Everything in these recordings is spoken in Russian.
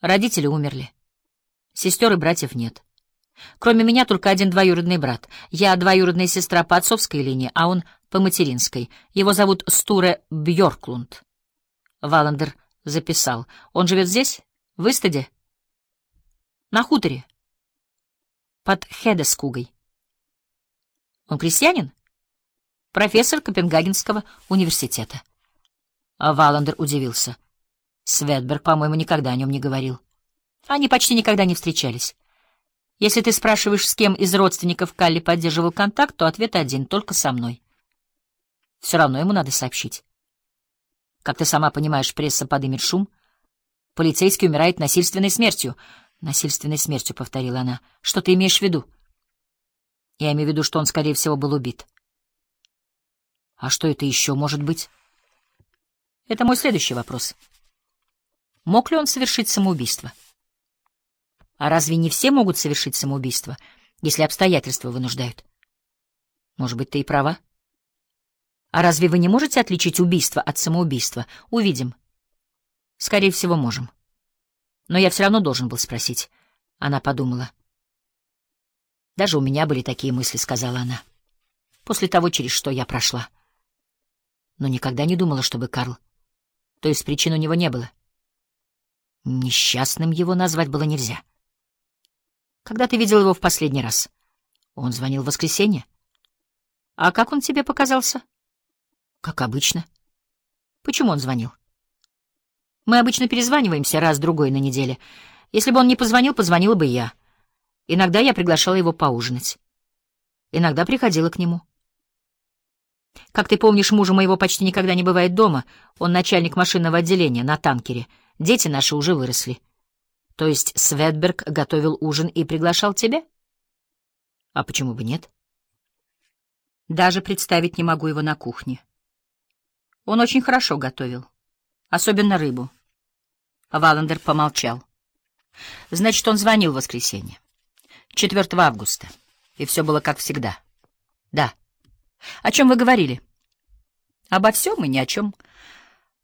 Родители умерли. Сестер и братьев нет. Кроме меня только один двоюродный брат. Я двоюродная сестра по отцовской линии, а он по материнской. Его зовут Стуре Бьорклунд. Валандер записал. Он живет здесь? В Истаде? На хуторе. Под Хедескугой. Он крестьянин? Профессор Копенгагенского университета. Валандер удивился. Светберг, по-моему, никогда о нем не говорил. Они почти никогда не встречались. Если ты спрашиваешь, с кем из родственников Калли поддерживал контакт, то ответ один — только со мной. Все равно ему надо сообщить. Как ты сама понимаешь, пресса подымет шум. Полицейский умирает насильственной смертью. Насильственной смертью, — повторила она. Что ты имеешь в виду? Я имею в виду, что он, скорее всего, был убит. А что это еще может быть? Это мой следующий вопрос. Мог ли он совершить самоубийство? А разве не все могут совершить самоубийство, если обстоятельства вынуждают? Может быть, ты и права. А разве вы не можете отличить убийство от самоубийства? Увидим. Скорее всего, можем. Но я все равно должен был спросить. Она подумала. Даже у меня были такие мысли, сказала она. После того, через что я прошла. Но никогда не думала, чтобы Карл... То есть причин у него не было. Несчастным его назвать было нельзя. Когда ты видел его в последний раз? Он звонил в воскресенье. А как он тебе показался? Как обычно. Почему он звонил? Мы обычно перезваниваемся раз-другой на неделе. Если бы он не позвонил, позвонила бы я. Иногда я приглашала его поужинать. Иногда приходила к нему. Как ты помнишь, мужа моего почти никогда не бывает дома. Он начальник машинного отделения на танкере. Дети наши уже выросли. То есть Светберг готовил ужин и приглашал тебя? А почему бы нет? Даже представить не могу его на кухне. Он очень хорошо готовил. Особенно рыбу. Валандер помолчал. Значит, он звонил в воскресенье. 4 августа. И все было как всегда. Да. О чем вы говорили? Обо всем и ни о чем.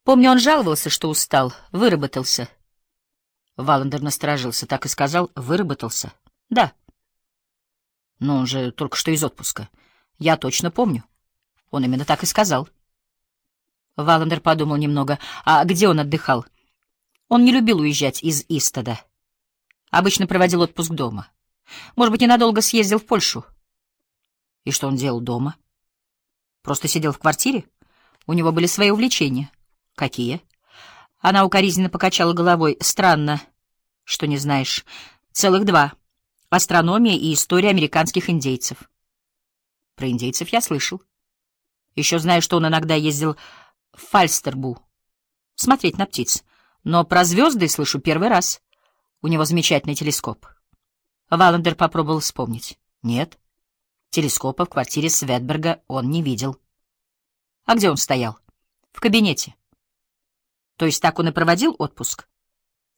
Помню, он жаловался, что устал, выработался. Валандер насторожился, так и сказал, выработался. Да. Но он же только что из отпуска. Я точно помню. Он именно так и сказал. Валандер подумал немного. А где он отдыхал? Он не любил уезжать из Истада. Обычно проводил отпуск дома. Может быть, ненадолго съездил в Польшу. И что он делал дома? Просто сидел в квартире? У него были свои увлечения. Какие? Она укоризненно покачала головой. Странно, что не знаешь. Целых два. Астрономия и история американских индейцев. Про индейцев я слышал. Еще знаю, что он иногда ездил в Фальстербу смотреть на птиц. Но про звезды слышу первый раз. У него замечательный телескоп. Валандер попробовал вспомнить. Нет. Телескопа в квартире Светберга он не видел. А где он стоял? В кабинете. То есть так он и проводил отпуск?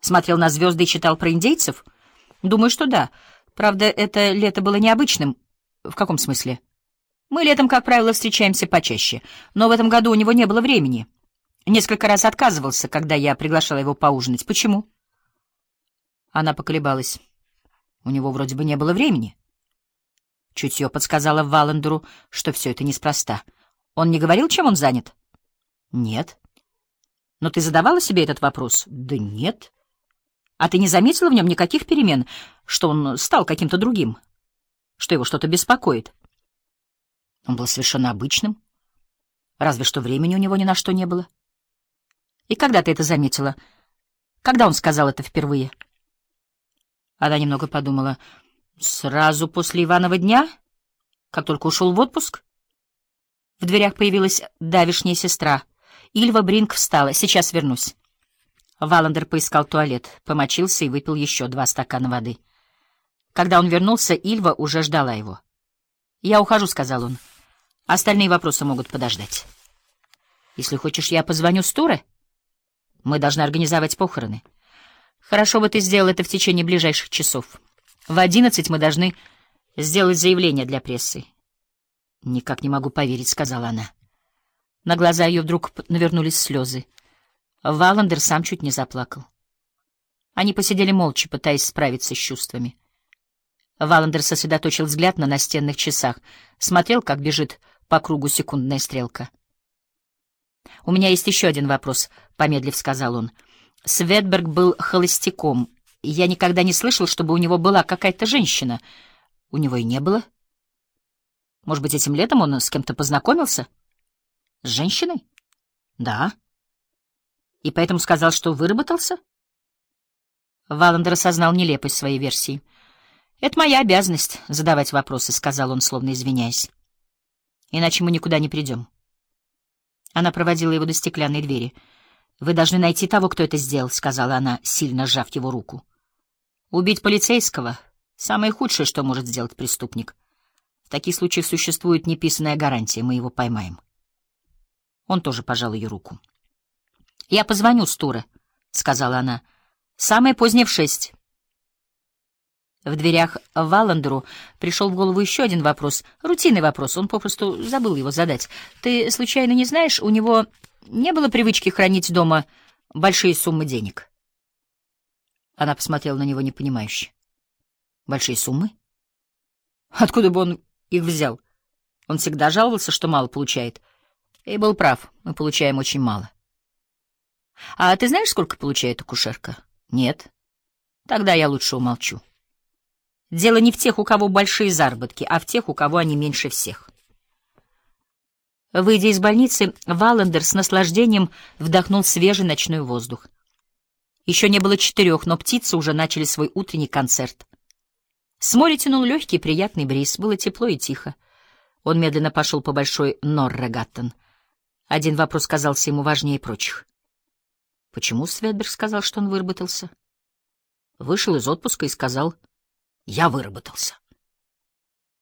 Смотрел на звезды и читал про индейцев? Думаю, что да. Правда, это лето было необычным. В каком смысле? Мы летом, как правило, встречаемся почаще, но в этом году у него не было времени. Несколько раз отказывался, когда я приглашала его поужинать. Почему? Она поколебалась. У него вроде бы не было времени. Чутье подсказала Валандеру, что все это неспроста. Он не говорил, чем он занят? Нет. Но ты задавала себе этот вопрос? Да нет. А ты не заметила в нем никаких перемен, что он стал каким-то другим? Что его что-то беспокоит? Он был совершенно обычным. Разве что времени у него ни на что не было. И когда ты это заметила? Когда он сказал это впервые? Она немного подумала. Сразу после Иванова дня? Как только ушел в отпуск? В дверях появилась давишняя сестра. Ильва Бринг встала. Сейчас вернусь. Валандер поискал туалет, помочился и выпил еще два стакана воды. Когда он вернулся, Ильва уже ждала его. «Я ухожу», — сказал он. «Остальные вопросы могут подождать». «Если хочешь, я позвоню Стуре. Мы должны организовать похороны». «Хорошо бы ты сделал это в течение ближайших часов». В одиннадцать мы должны сделать заявление для прессы. Никак не могу поверить, сказала она. На глаза ее вдруг навернулись слезы. Валандер сам чуть не заплакал. Они посидели молча, пытаясь справиться с чувствами. Валандер сосредоточил взгляд на настенных часах, смотрел, как бежит по кругу секундная стрелка. «У меня есть еще один вопрос», — помедлив сказал он. «Светберг был холостяком. Я никогда не слышал, чтобы у него была какая-то женщина. У него и не было. Может быть, этим летом он с кем-то познакомился? С женщиной? Да. И поэтому сказал, что выработался?» Валандер осознал нелепость своей версии. «Это моя обязанность — задавать вопросы», — сказал он, словно извиняясь. «Иначе мы никуда не придем». Она проводила его до стеклянной двери. «Вы должны найти того, кто это сделал», — сказала она, сильно сжав его руку. «Убить полицейского — самое худшее, что может сделать преступник. В таких случаях существует неписанная гарантия, мы его поймаем». Он тоже пожал ее руку. «Я позвоню Стуре», — сказала она. Самое позднее в шесть. В дверях Валандеру пришел в голову еще один вопрос. Рутинный вопрос, он попросту забыл его задать. Ты случайно не знаешь, у него не было привычки хранить дома большие суммы денег? Она посмотрела на него непонимающе. Большие суммы? Откуда бы он их взял? Он всегда жаловался, что мало получает. И был прав, мы получаем очень мало. А ты знаешь, сколько получает акушерка? Нет. Тогда я лучше умолчу. Дело не в тех, у кого большие заработки, а в тех, у кого они меньше всех. Выйдя из больницы, Валандер с наслаждением вдохнул свежий ночной воздух. Еще не было четырех, но птицы уже начали свой утренний концерт. С моря тянул легкий приятный бриз, было тепло и тихо. Он медленно пошел по большой Норрегаттен. Один вопрос казался ему важнее прочих. Почему Светберг сказал, что он выработался? Вышел из отпуска и сказал, я выработался.